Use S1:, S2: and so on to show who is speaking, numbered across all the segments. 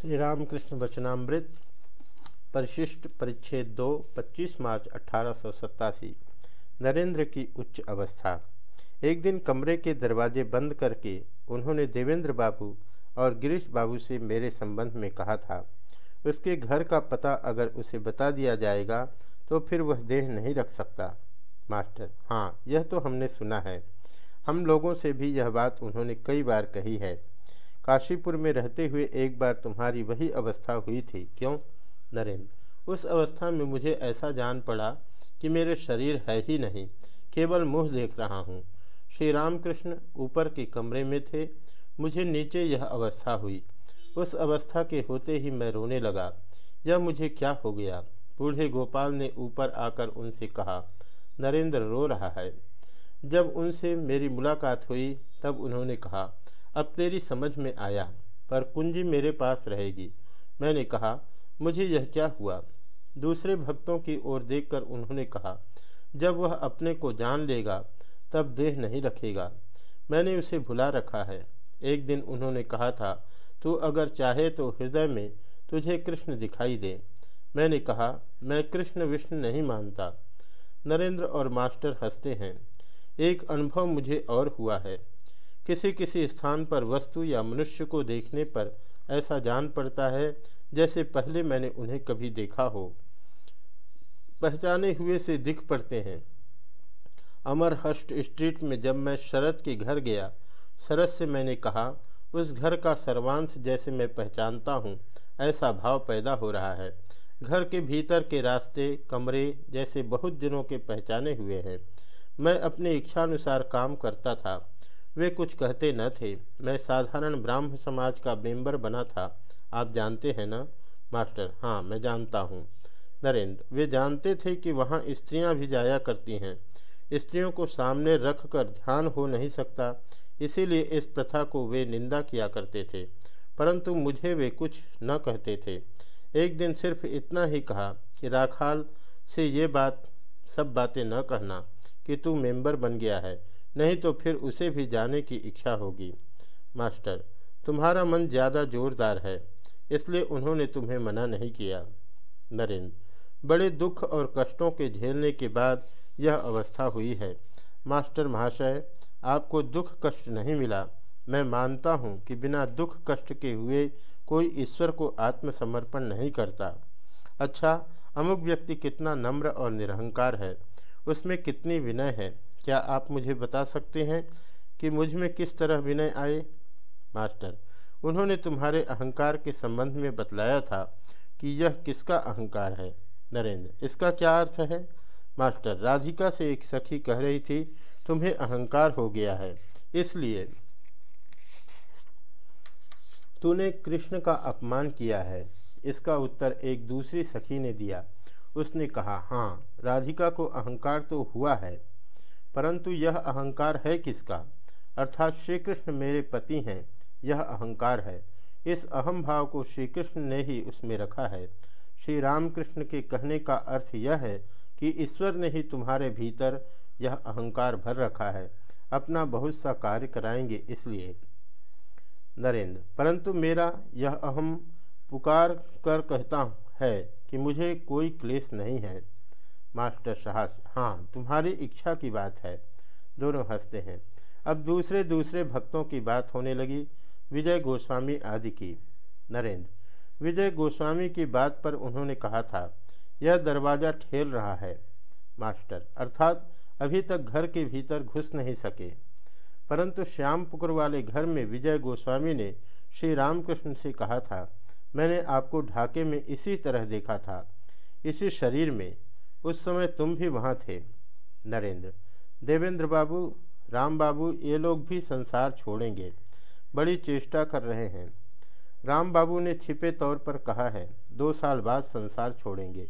S1: श्री रामकृष्ण वचनामृत, परिशिष्ट परिच्छेद दो 25 मार्च अठारह नरेंद्र की उच्च अवस्था। एक दिन कमरे के दरवाजे बंद करके उन्होंने देवेंद्र बाबू और गिरीश बाबू से मेरे संबंध में कहा था। उसके घर का पता अगर उसे बता दिया जाएगा तो फिर वह देह नहीं रख सकता। मास्टर हाँ यह तो हमने सुना है। हम लोगों से भी यह बात उन्होंने कई बार कही है। काशीपुर में रहते हुए एक बार तुम्हारी वही अवस्था हुई थी। क्यों? नरेंद्र। उस अवस्था में मुझे ऐसा जान पड़ा कि मेरे शरीर है ही नहीं, केवल मुँह देख रहा हूँ। श्री रामकृष्ण ऊपर के कमरे में थे। मुझे नीचे यह अवस्था हुई। उस अवस्था के होते ही मैं रोने लगा। यह मुझे क्या हो गया? बूढ़े गोपाल ने ऊपर आकर उनसे कहा, नरेंद्र रो रहा है। जब उनसे मेरी मुलाकात हुई, तब उन्होंने कहा अब तेरी समझ में आया, पर कुंजी मेरे पास रहेगी। मैंने कहा, मुझे यह क्या हुआ? दूसरे भक्तों की ओर देखकर उन्होंने कहा, जब वह अपने को जान लेगा, तब देह नहीं रखेगा। मैंने उसे भुला रखा है। एक दिन उन्होंने कहा था, तू अगर चाहे तो हृदय में तुझे कृष्ण दिखाई दे। मैंने कहा, मैं कृष्ण विष्णु नहीं मानता। नरेंद्र और मास्टर हँसते हैं। एक अनुभव मुझे और हुआ है। किसी किसी स्थान पर वस्तु या मनुष्य को देखने पर ऐसा जान पड़ता है जैसे पहले मैंने उन्हें कभी देखा हो। पहचाने हुए से दिख पड़ते हैं। अमर हस्ट स्ट्रीट में जब मैं शरद के घर गया, शरद से मैंने कहा, उस घर का सर्वांश जैसे मैं पहचानता हूँ, ऐसा भाव पैदा हो रहा है। घर के भीतर के रास्ते, कमरे जैसे बहुत दिनों के पहचाने हुए हैं। मैं अपनी इच्छानुसार काम करता था। वे कुछ कहते न थे। मैं साधारण ब्राह्म समाज का मेंबर बना था। आप जानते हैं ना? मास्टर हाँ मैं जानता हूँ। नरेंद्र, वे जानते थे कि वहाँ स्त्रियाँ भी जाया करती हैं। स्त्रियों को सामने रख कर ध्यान हो नहीं सकता। इसीलिए इस प्रथा को वे निंदा किया करते थे। परंतु मुझे वे कुछ न कहते थे। एक दिन सिर्फ़ इतना ही कहा कि, राखाल, से ये बात, सब बातें न कहना कि तू मेंबर बन गया है। नहीं तो फिर उसे भी जाने की इच्छा होगी। मास्टर, तुम्हारा मन ज़्यादा जोरदार है, इसलिए उन्होंने तुम्हें मना नहीं किया। नरेंद्र, बड़े दुख और कष्टों के झेलने के बाद यह अवस्था हुई है। मास्टर महाशय, आपको दुख कष्ट नहीं मिला। मैं मानता हूँ कि बिना दुख कष्ट के हुए कोई ईश्वर को आत्मसमर्पण नहीं करता। अच्छा अमुक व्यक्ति कितना नम्र और निरहंकार है, उसमें कितनी विनय है। क्या आप मुझे बता सकते हैं कि मुझमें किस तरह विनय आए? मास्टर, उन्होंने तुम्हारे अहंकार के संबंध में बतलाया था कि यह किसका अहंकार है? नरेंद्र, इसका क्या अर्थ है? मास्टर, राधिका से एक सखी कह रही थी, तुम्हें अहंकार हो गया है, इसलिए तूने कृष्ण का अपमान किया है। इसका उत्तर एक दूसरी सखी ने दिया। उसने कहा हाँ राधिका को अहंकार तो हुआ है परंतु यह अहंकार है किसका? अर्थात श्री कृष्ण मेरे पति हैं, यह अहंकार है। इस अहम भाव को श्री कृष्ण ने ही उसमें रखा है। श्री रामकृष्ण के कहने का अर्थ यह है कि ईश्वर ने ही तुम्हारे भीतर यह अहंकार भर रखा है। अपना बहुत सा कार्य कराएँगे इसलिए। नरेंद्र, परंतु मेरा यह अहम पुकार कर कहता है कि मुझे कोई क्लेश नहीं है। मास्टर साहस। हाँ तुम्हारी इच्छा की बात है। दोनों हँसते हैं। अब दूसरे दूसरे भक्तों की बात होने लगी। विजय गोस्वामी आदि की। नरेंद्र, विजय गोस्वामी की बात पर उन्होंने कहा था, यह दरवाज़ा ठेल रहा है। मास्टर, अर्थात अभी तक घर के भीतर घुस नहीं सके। परंतु श्यामपुकुर वाले घर में विजय गोस्वामी ने श्री रामकृष्ण से कहा था, मैंने आपको ढाके में इसी तरह देखा था। इसी शरीर में उस समय तुम भी वहाँ थे, नरेंद्र। देवेंद्र बाबू, राम बाबू, ये लोग भी संसार छोड़ेंगे। बड़ी चेष्टा कर रहे हैं। राम बाबू ने छिपे तौर पर कहा है, दो साल बाद संसार छोड़ेंगे।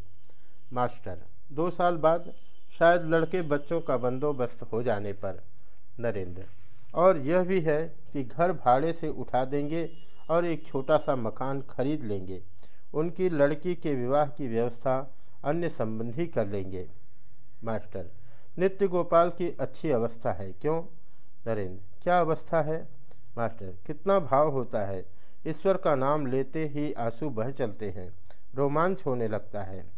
S1: मास्टर, दो साल बाद शायद लड़के बच्चों का बंदोबस्त हो जाने पर, नरेंद्र। और यह भी है कि घर भाड़े से उठा देंगे और एक छोटा सा मकान खरीद लेंगे। उनकी लड़की के विवाह की व्यवस्था अन्य संबंधी कर लेंगे। मास्टर, नित्य गोपाल की अच्छी अवस्था है, क्यों? नरेंद्र, क्या अवस्था है? मास्टर, कितना भाव होता है। ईश्वर का नाम लेते ही आँसू बह चलते हैं, रोमांच होने लगता है।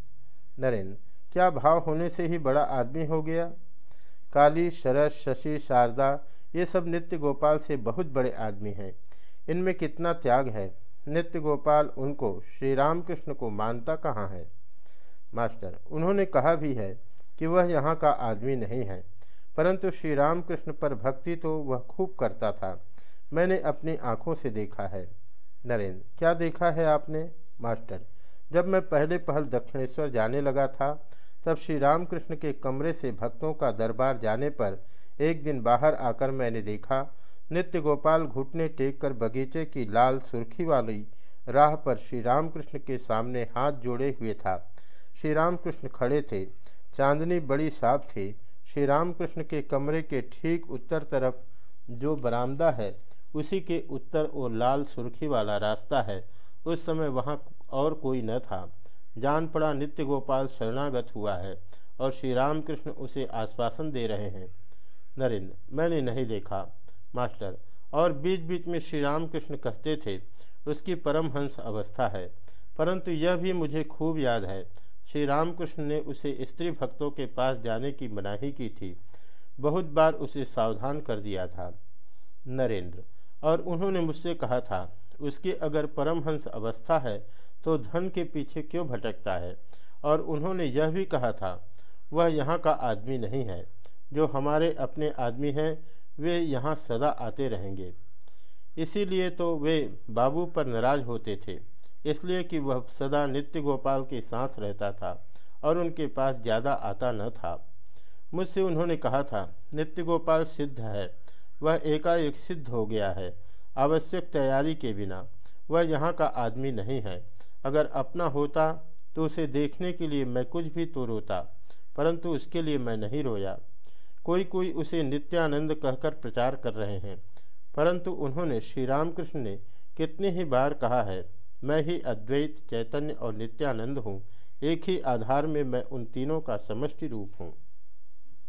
S1: नरेंद्र, क्या भाव होने से ही बड़ा आदमी हो गया? काली, शरद, शशि, शारदा, ये सब नित्य गोपाल से बहुत बड़े आदमी हैं। इनमें कितना त्याग है? नित्य गोपाल उनको श्री रामकृष्ण को मानता कहाँ है? मास्टर, उन्होंने कहा भी है कि वह यहाँ का आदमी नहीं है, परंतु श्री रामकृष्ण पर भक्ति तो वह खूब करता था। मैंने अपनी आँखों से देखा है। नरेंद्र, क्या देखा है आपने? मास्टर, जब मैं पहले पहल दक्षिणेश्वर जाने लगा था, तब श्री रामकृष्ण के कमरे से भक्तों का दरबार जाने पर एक दिन बाहर आकर मैंने देखा, नित्य गोपाल घुटने टेक कर बगीचे की लाल सुर्खी वाली राह पर श्री रामकृष्ण के सामने हाथ जोड़े हुए था। श्री रामकृष्ण खड़े थे। चांदनी बड़ी साफ़ थी। श्री रामकृष्ण के कमरे के ठीक उत्तर तरफ़ जो बरामदा है, उसी के उत्तर और लाल सुर्खी वाला रास्ता है। उस समय वहाँ और कोई न था। जान पड़ा नित्य गोपाल शरणागत हुआ है और श्री रामकृष्ण उसे आश्वासन दे रहे हैं। नरेंद्र, मैंने नहीं देखा। मास्टर, और बीच बीच में श्री रामकृष्ण कहते थे, उसकी परमहंस अवस्था है। परंतु यह भी मुझे खूब याद है। श्री रामकृष्ण ने उसे स्त्री भक्तों के पास जाने की मनाही की थी। बहुत बार उसे सावधान कर दिया था। नरेंद्र, और उन्होंने मुझसे कहा था, उसकी अगर परमहंस अवस्था है तो धन के पीछे क्यों भटकता है? और उन्होंने यह भी कहा था, वह यहाँ का आदमी नहीं है। जो हमारे अपने आदमी हैं, वे यहाँ सदा आते रहेंगे। इसीलिए तो वे बाबू पर नाराज़ होते थे। इसलिए कि वह सदा नित्य गोपाल के सांस रहता था और उनके पास ज़्यादा आता न था। मुझसे उन्होंने कहा था नित्य गोपाल सिद्ध है। वह एकाएक सिद्ध हो गया है, आवश्यक तैयारी के बिना। वह यहाँ का आदमी नहीं है। अगर अपना होता तो उसे देखने के लिए मैं कुछ भी तो रोता, परंतु उसके लिए मैं नहीं रोया। कोई कोई उसे नित्यानंद कहकर प्रचार कर रहे हैं। परंतु उन्होंने श्री रामकृष्ण ने कितनी ही बार कहा है मैं ही अद्वैत, चैतन्य और नित्यानंद हूँ। एक ही आधार में मैं उन तीनों का समष्टि रूप हूँ।